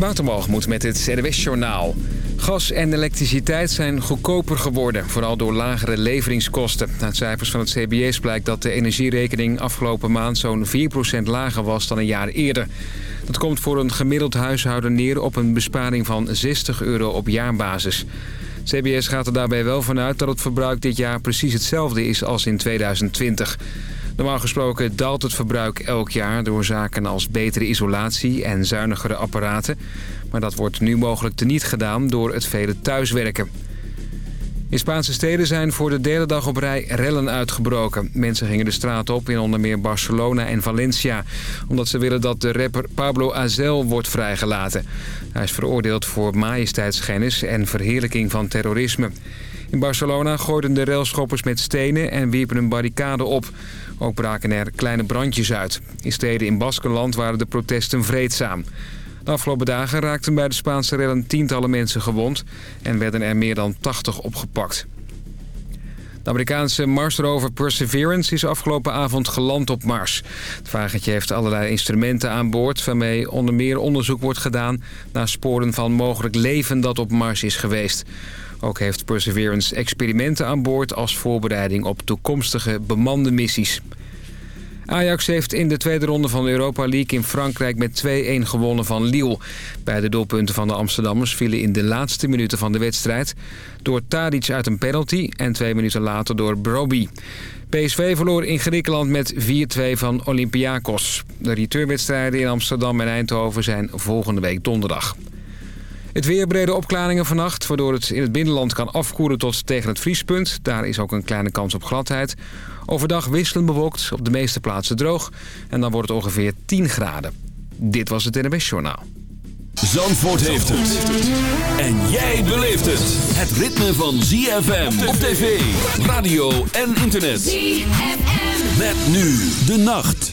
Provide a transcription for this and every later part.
Watermalgemoed met het NWS-journaal. Gas en elektriciteit zijn goedkoper geworden, vooral door lagere leveringskosten. Uit cijfers van het CBS blijkt dat de energierekening afgelopen maand zo'n 4% lager was dan een jaar eerder. Dat komt voor een gemiddeld huishouden neer op een besparing van 60 euro op jaarbasis. CBS gaat er daarbij wel vanuit dat het verbruik dit jaar precies hetzelfde is als in 2020. Normaal gesproken daalt het verbruik elk jaar door zaken als betere isolatie en zuinigere apparaten. Maar dat wordt nu mogelijk teniet gedaan door het vele thuiswerken. In Spaanse steden zijn voor de derde dag op rij rellen uitgebroken. Mensen gingen de straat op in onder meer Barcelona en Valencia... omdat ze willen dat de rapper Pablo Azel wordt vrijgelaten. Hij is veroordeeld voor majesteitsschennis en verheerlijking van terrorisme. In Barcelona gooiden de railschoppers met stenen en wierpen een barricade op. Ook braken er kleine brandjes uit. In steden in Baskenland waren de protesten vreedzaam. De afgelopen dagen raakten bij de Spaanse rellen tientallen mensen gewond... en werden er meer dan 80 opgepakt. De Amerikaanse Marsrover Perseverance is afgelopen avond geland op Mars. Het wagentje heeft allerlei instrumenten aan boord... waarmee onder meer onderzoek wordt gedaan... naar sporen van mogelijk leven dat op Mars is geweest. Ook heeft Perseverance experimenten aan boord... als voorbereiding op toekomstige bemande missies. Ajax heeft in de tweede ronde van de Europa League in Frankrijk met 2-1 gewonnen van Lille. Beide doelpunten van de Amsterdammers vielen in de laatste minuten van de wedstrijd... door Tadic uit een penalty en twee minuten later door Broby. PSV verloor in Griekenland met 4-2 van Olympiakos. De returnwedstrijden in Amsterdam en Eindhoven zijn volgende week donderdag. Het weer brede opklaringen vannacht, waardoor het in het binnenland kan afkoelen tot tegen het vriespunt. Daar is ook een kleine kans op gladheid. Overdag wisselend bewolkt, op de meeste plaatsen droog. En dan wordt het ongeveer 10 graden. Dit was het NWS Journaal. Zandvoort heeft het. En jij beleeft het. Het ritme van ZFM op tv, radio en internet. ZFM. Met nu de nacht.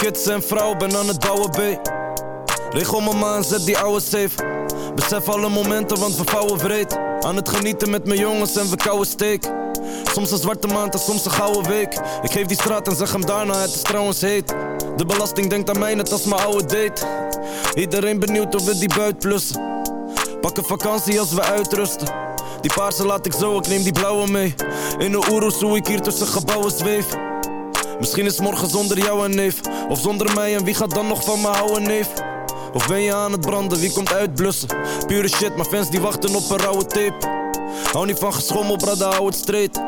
Kids en vrouw, ben aan het bouwen, B. Regel mijn maan, zet die ouwe safe. Besef alle momenten, want we vouwen vreed. Aan het genieten met mijn jongens en we kouwen steek. Soms een zwarte maand en soms een gouden week. Ik geef die straat en zeg hem daarna, het is trouwens heet. De belasting denkt aan mij net als mijn oude date. Iedereen benieuwd of we die buit plussen. Pakken vakantie als we uitrusten. Die paarse laat ik zo, ik neem die blauwe mee. In de oeroes hoe ik hier tussen gebouwen zweef. Misschien is morgen zonder jou en neef Of zonder mij en wie gaat dan nog van me houden neef Of ben je aan het branden, wie komt uitblussen Pure shit, maar fans die wachten op een rauwe tape Hou niet van geschommel, brada, hou het straight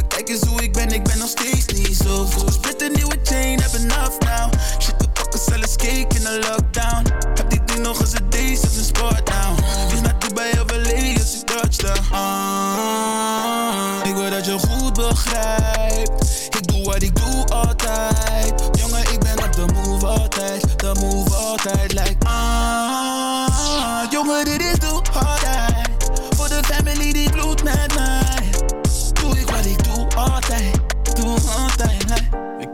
Kijk eens hoe ik ben, ik ben nog steeds niet zo goed. Split een nieuwe chain, heb enough now. Shit, the pakken zelfs cake in de lockdown. Heb dit ding nog eens een deze of een sport now Dus naar Dubai of LA als je touchdown. Ah, Ik wil dat je goed begrijpt. Ik doe wat ik doe altijd. Jongen, ik ben op de move altijd. De move altijd, like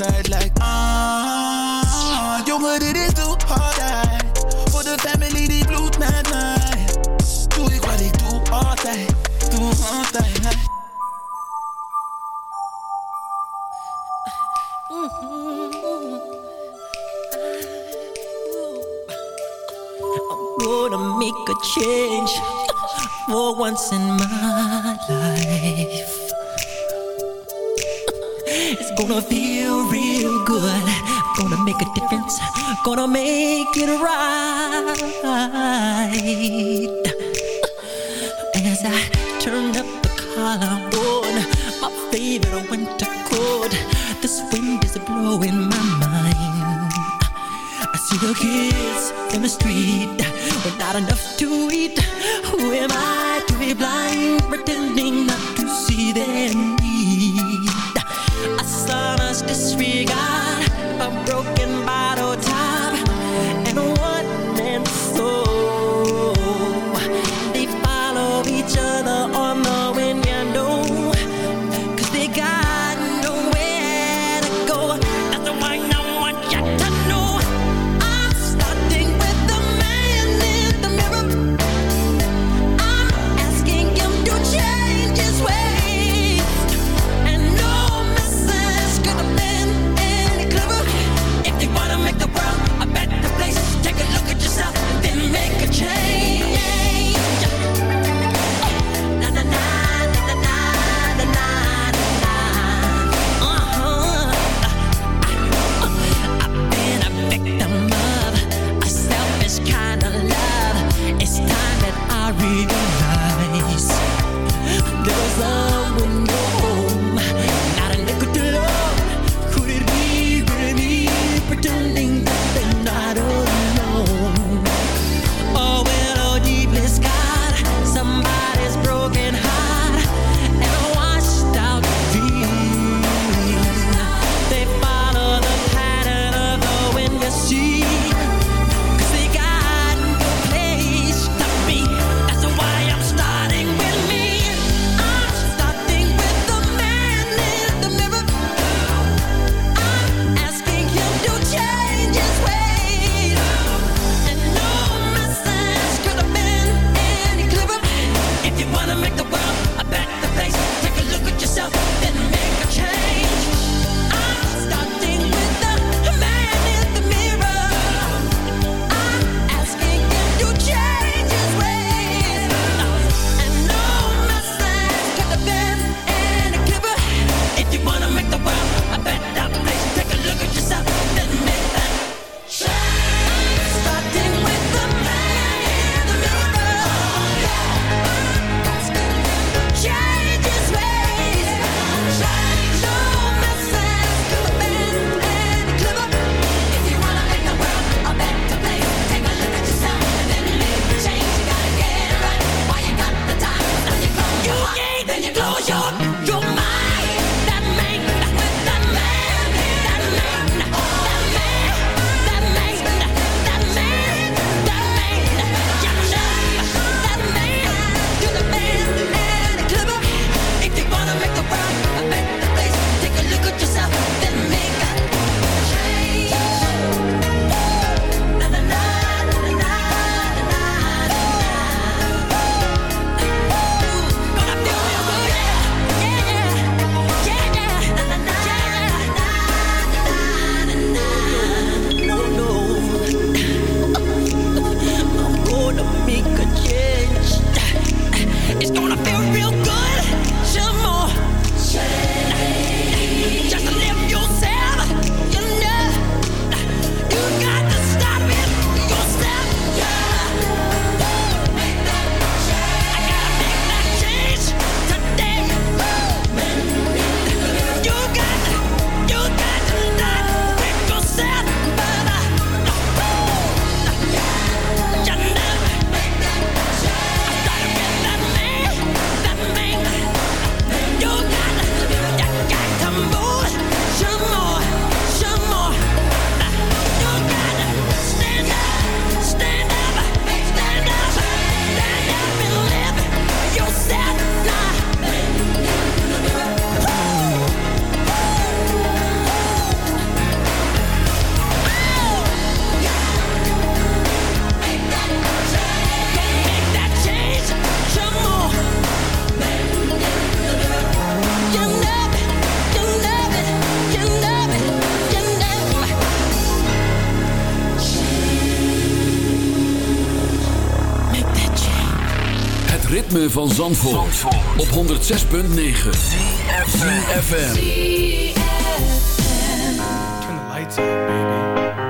Move altijd, like Gonna make it right. And as I turn up the collar on my favorite winter coat, this wind is blowing my mind. I see the kids in the street with not enough to eat. Zandvoort, op 106.9 CFFM Turn the lights up, baby.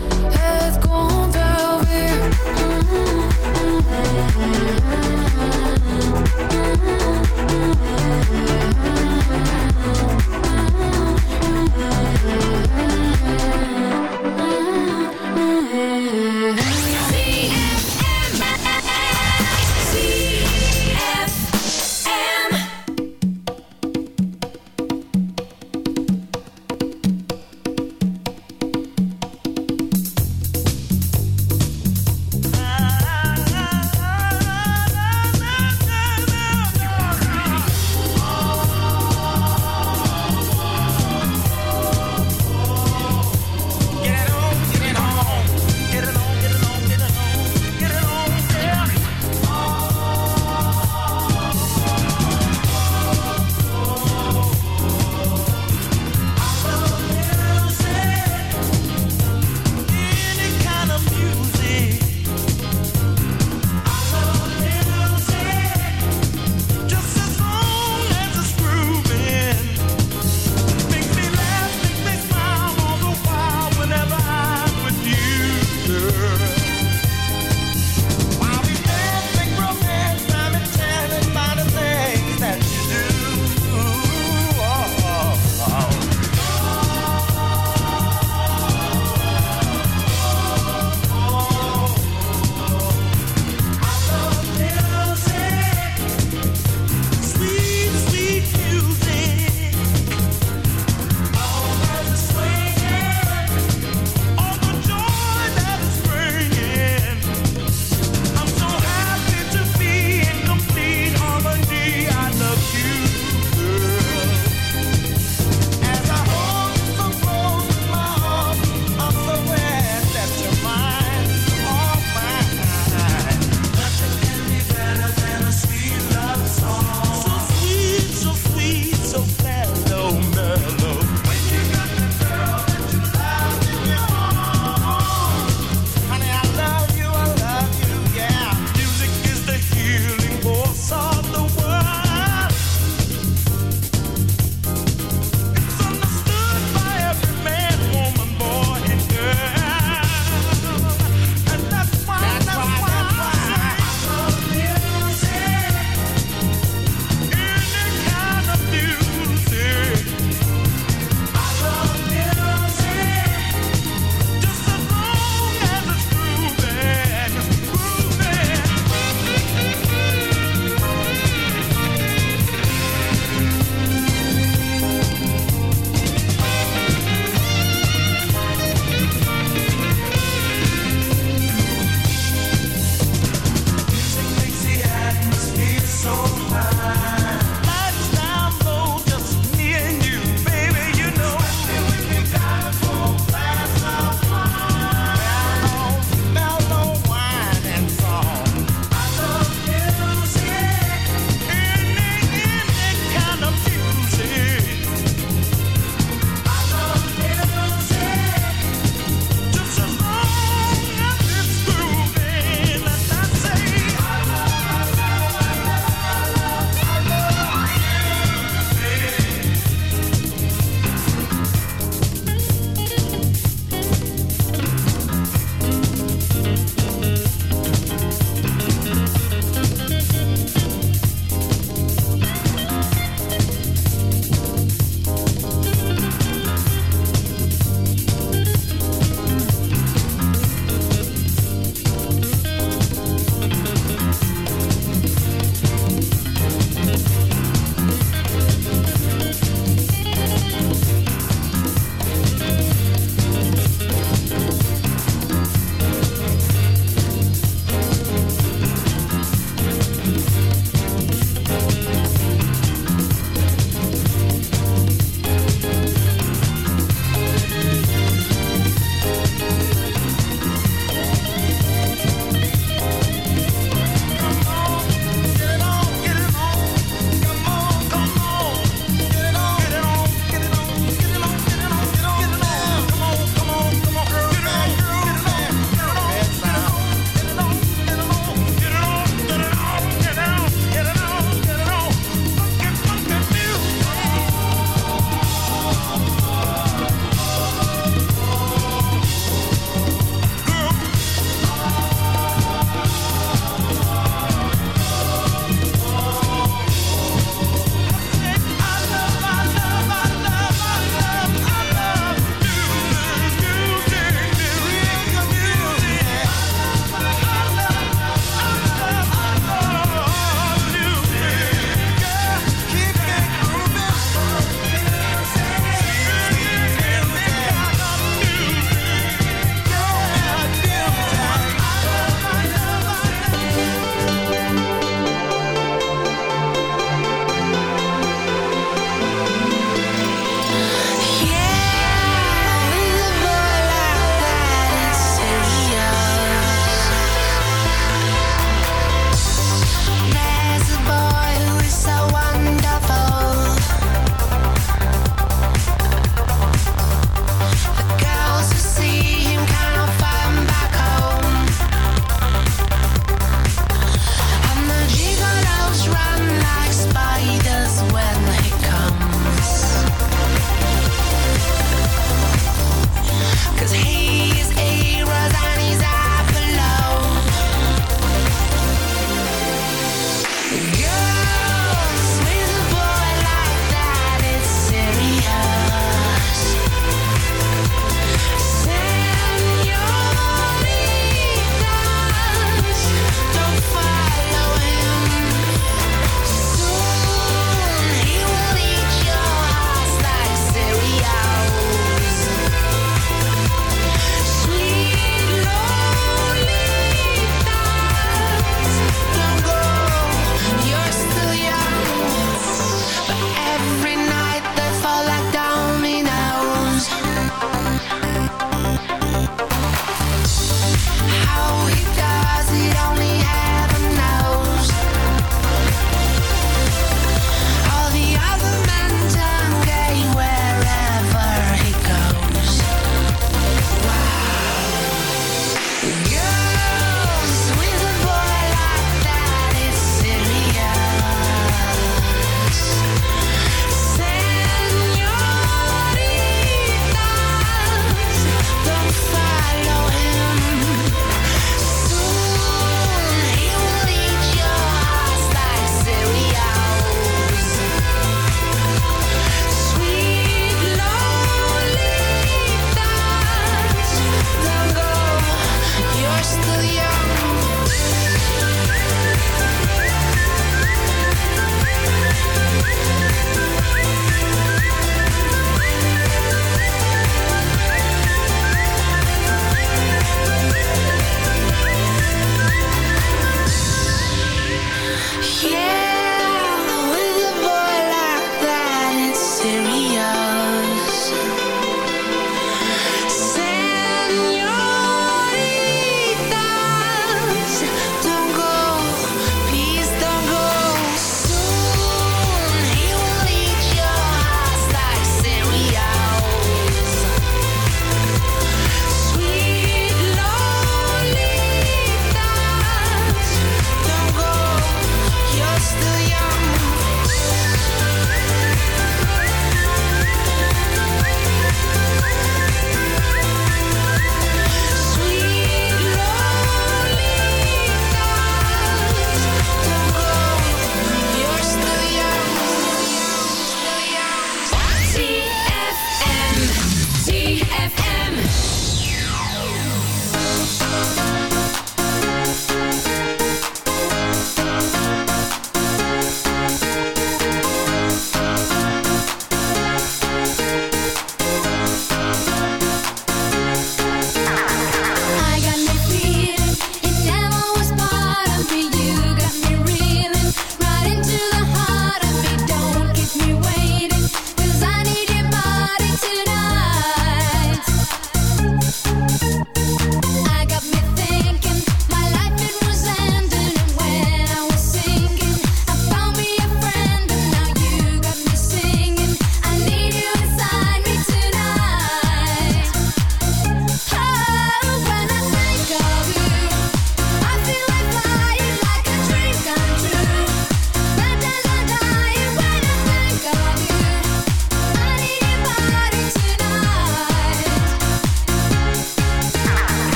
Het komt wel weer.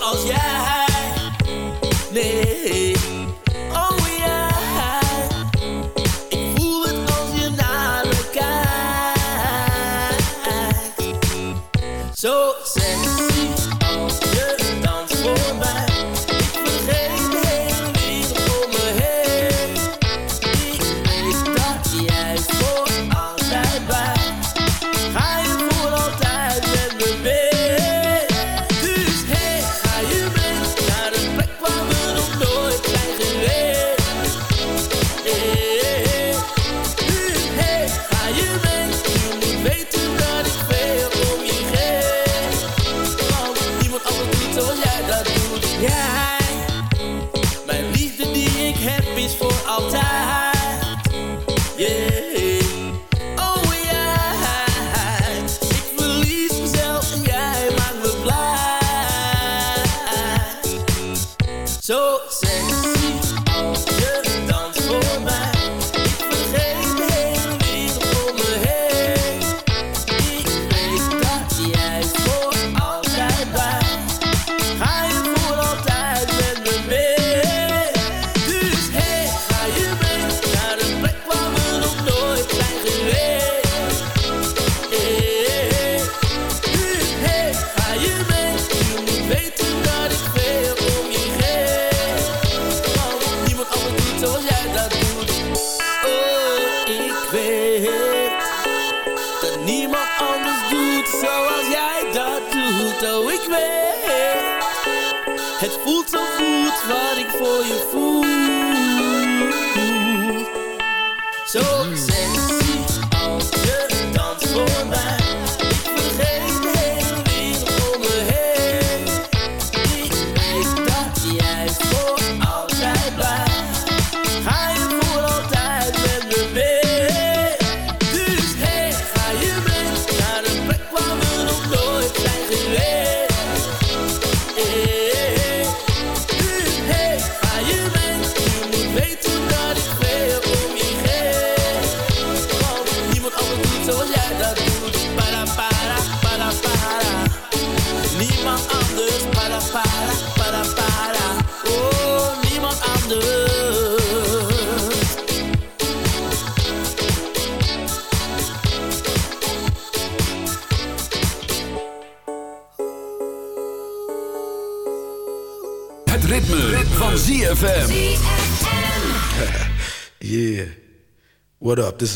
als jij. Nee.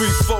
Three, four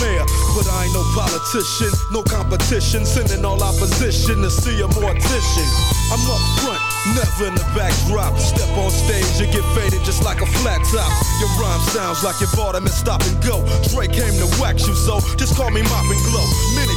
mayor. But I ain't no politician, no competition. Sending all opposition to see a mortician. I'm up front, never in the backdrop. Step on stage, you get faded just like a flat top. Your rhyme sounds like your bought 'em and stop and go. Drake came to wax you, so just call me Mop and Glow. Many